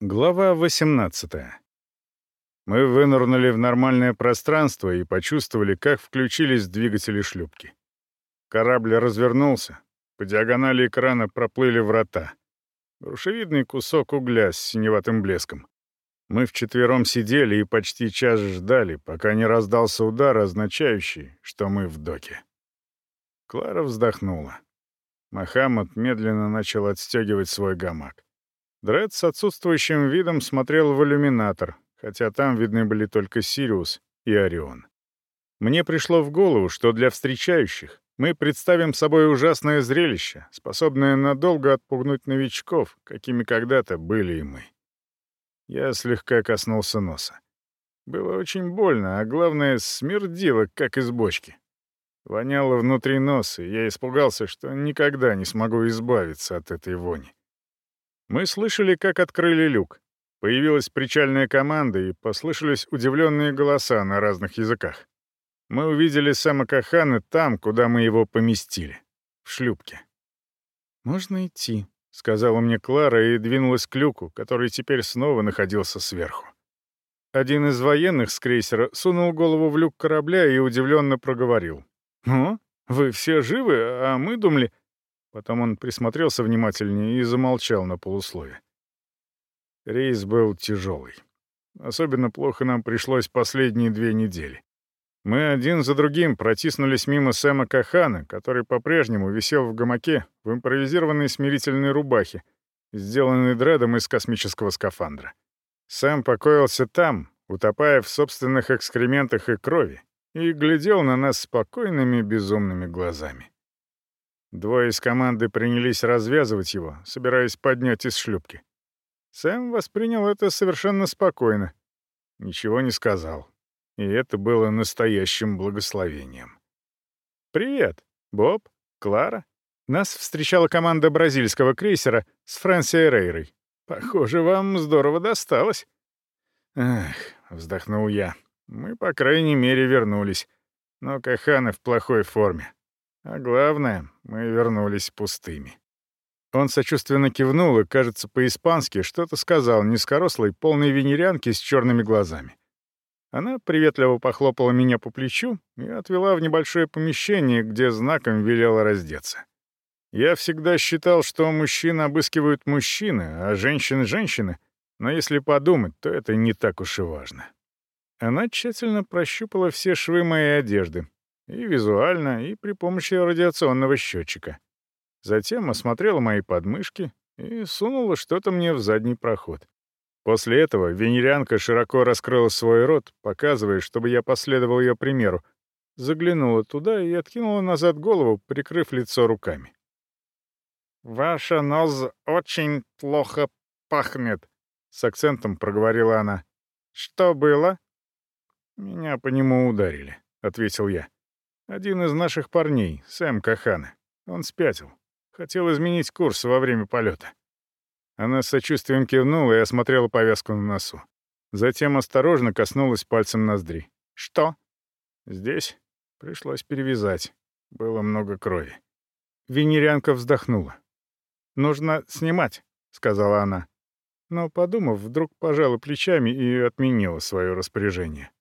Глава 18. Мы вынырнули в нормальное пространство и почувствовали, как включились двигатели шлюпки. Корабль развернулся. По диагонали экрана проплыли врата. Грушевидный кусок угля с синеватым блеском. Мы вчетвером сидели и почти час ждали, пока не раздался удар, означающий, что мы в доке. Клара вздохнула. Мохаммад медленно начал отстегивать свой гамак. Дред с отсутствующим видом смотрел в иллюминатор, хотя там видны были только Сириус и Орион. Мне пришло в голову, что для встречающих мы представим собой ужасное зрелище, способное надолго отпугнуть новичков, какими когда-то были и мы. Я слегка коснулся носа. Было очень больно, а главное, смердило, как из бочки. Воняло внутри носа, и я испугался, что никогда не смогу избавиться от этой вони. Мы слышали, как открыли люк. Появилась причальная команда, и послышались удивленные голоса на разных языках. Мы увидели Сэма Кахана там, куда мы его поместили. В шлюпке. «Можно идти», — сказала мне Клара и двинулась к люку, который теперь снова находился сверху. Один из военных с крейсера сунул голову в люк корабля и удивленно проговорил. «О, вы все живы, а мы думали...» Потом он присмотрелся внимательнее и замолчал на полуслове. Рейс был тяжелый. Особенно плохо нам пришлось последние две недели. Мы один за другим протиснулись мимо Сэма Кахана, который по-прежнему висел в гамаке в импровизированной смирительной рубахе, сделанной дредом из космического скафандра. Сэм покоился там, утопая в собственных экскрементах и крови, и глядел на нас спокойными безумными глазами. Двое из команды принялись развязывать его, собираясь поднять из шлюпки. Сэм воспринял это совершенно спокойно. Ничего не сказал. И это было настоящим благословением. «Привет, Боб, Клара». Нас встречала команда бразильского крейсера с Фрэнси Рейрой. Похоже, вам здорово досталось. «Эх», — вздохнул я, — «мы, по крайней мере, вернулись. Но Каханы в плохой форме. А главное, мы вернулись пустыми. Он сочувственно кивнул и, кажется, по-испански что-то сказал низкорослой, полной венерянке с черными глазами. Она приветливо похлопала меня по плечу и отвела в небольшое помещение, где знаком велела раздеться. Я всегда считал, что мужчин обыскивают мужчины, а женщин — женщины, но если подумать, то это не так уж и важно. Она тщательно прощупала все швы моей одежды, и визуально, и при помощи радиационного счетчика. Затем осмотрела мои подмышки и сунула что-то мне в задний проход. После этого венерянка широко раскрыла свой рот, показывая, чтобы я последовал ее примеру, заглянула туда и откинула назад голову, прикрыв лицо руками. «Ваша нос очень плохо пахнет», — с акцентом проговорила она. «Что было?» «Меня по нему ударили», — ответил я. Один из наших парней, Сэм Кахана. Он спятил. Хотел изменить курс во время полета. Она с сочувствием кивнула и осмотрела повязку на носу. Затем осторожно коснулась пальцем ноздри. «Что?» «Здесь. Пришлось перевязать. Было много крови». Венерянка вздохнула. «Нужно снимать», — сказала она. Но, подумав, вдруг пожала плечами и отменила свое распоряжение.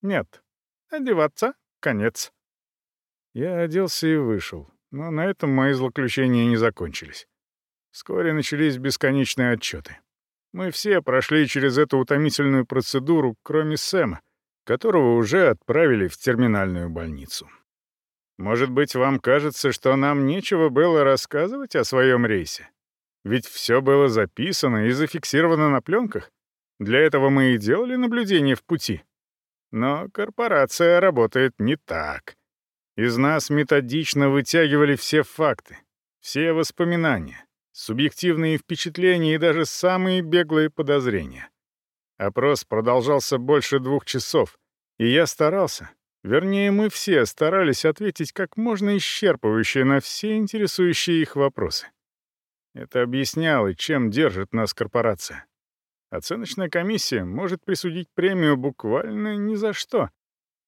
«Нет. Одеваться. Конец». Я оделся и вышел, но на этом мои злоключения не закончились. Вскоре начались бесконечные отчеты. Мы все прошли через эту утомительную процедуру, кроме Сэма, которого уже отправили в терминальную больницу. Может быть, вам кажется, что нам нечего было рассказывать о своем рейсе? Ведь все было записано и зафиксировано на пленках. Для этого мы и делали наблюдение в пути. Но корпорация работает не так. Из нас методично вытягивали все факты, все воспоминания, субъективные впечатления и даже самые беглые подозрения. Опрос продолжался больше двух часов, и я старался, вернее, мы все старались ответить как можно исчерпывающе на все интересующие их вопросы. Это объясняло, чем держит нас корпорация. Оценочная комиссия может присудить премию буквально ни за что.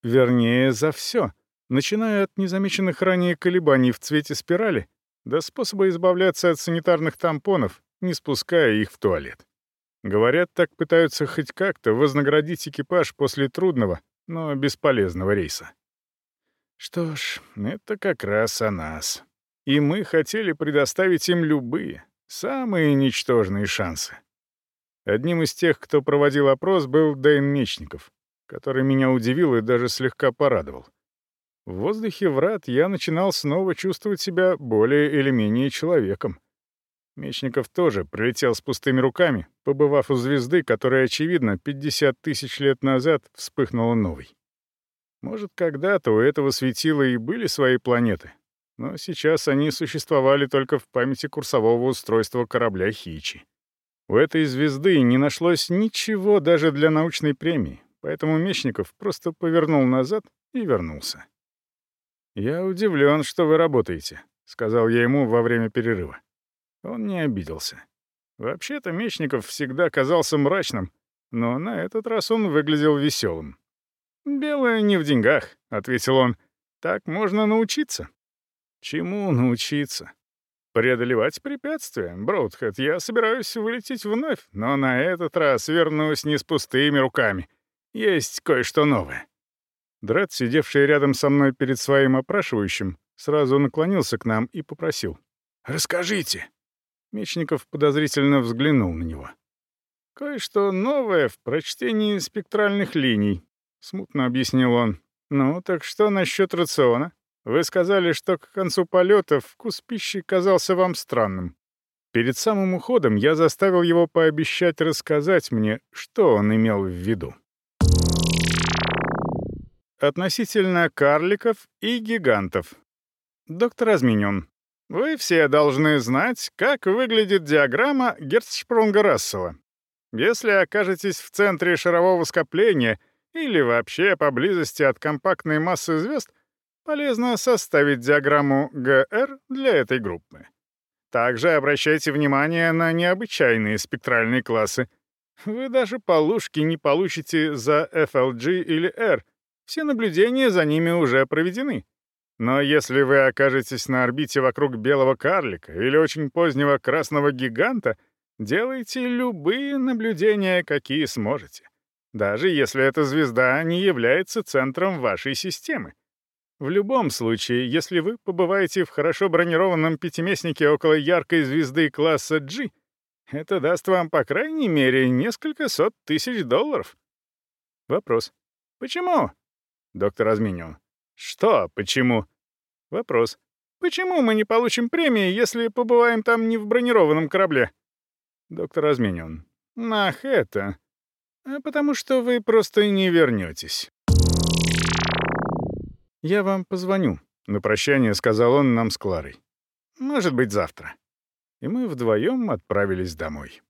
Вернее, за все — начиная от незамеченных ранее колебаний в цвете спирали до способа избавляться от санитарных тампонов, не спуская их в туалет. Говорят, так пытаются хоть как-то вознаградить экипаж после трудного, но бесполезного рейса. Что ж, это как раз о нас. И мы хотели предоставить им любые, самые ничтожные шансы. Одним из тех, кто проводил опрос, был Дэйн Мечников, который меня удивил и даже слегка порадовал. В воздухе врат я начинал снова чувствовать себя более или менее человеком. Мечников тоже прилетел с пустыми руками, побывав у звезды, которая, очевидно, 50 тысяч лет назад вспыхнула новой. Может, когда-то у этого светила и были свои планеты, но сейчас они существовали только в памяти курсового устройства корабля «Хичи». У этой звезды не нашлось ничего даже для научной премии, поэтому Мечников просто повернул назад и вернулся. «Я удивлен, что вы работаете», — сказал я ему во время перерыва. Он не обиделся. Вообще-то Мечников всегда казался мрачным, но на этот раз он выглядел веселым. «Белое не в деньгах», — ответил он. «Так можно научиться». «Чему научиться?» «Преодолевать препятствия, Броудхэт. Я собираюсь вылететь вновь, но на этот раз вернусь не с пустыми руками. Есть кое-что новое». Дред, сидевший рядом со мной перед своим опрашивающим, сразу наклонился к нам и попросил. «Расскажите». Мечников подозрительно взглянул на него. «Кое-что новое в прочтении спектральных линий», — смутно объяснил он. «Ну, так что насчет рациона? Вы сказали, что к концу полета вкус пищи казался вам странным. Перед самым уходом я заставил его пообещать рассказать мне, что он имел в виду. Относительно карликов и гигантов. Доктор Разменен. Вы все должны знать, как выглядит диаграмма Герцшпрунга-Рассела. Если окажетесь в центре шарового скопления или вообще поблизости от компактной массы звезд, полезно составить диаграмму ГР для этой группы. Также обращайте внимание на необычайные спектральные классы. Вы даже полушки не получите за FLG или R. Все наблюдения за ними уже проведены. Но если вы окажетесь на орбите вокруг белого карлика или очень позднего красного гиганта, делайте любые наблюдения, какие сможете. Даже если эта звезда не является центром вашей системы. В любом случае, если вы побываете в хорошо бронированном пятиместнике около яркой звезды класса G, это даст вам, по крайней мере, несколько сот тысяч долларов. Вопрос. Почему? Доктор Разменю. Что «почему»? Вопрос. Почему мы не получим премии, если побываем там не в бронированном корабле? Доктор Разменен. Ах, это... А потому что вы просто не вернетесь. «Я вам позвоню», — на прощание сказал он нам с Кларой. «Может быть, завтра». И мы вдвоем отправились домой.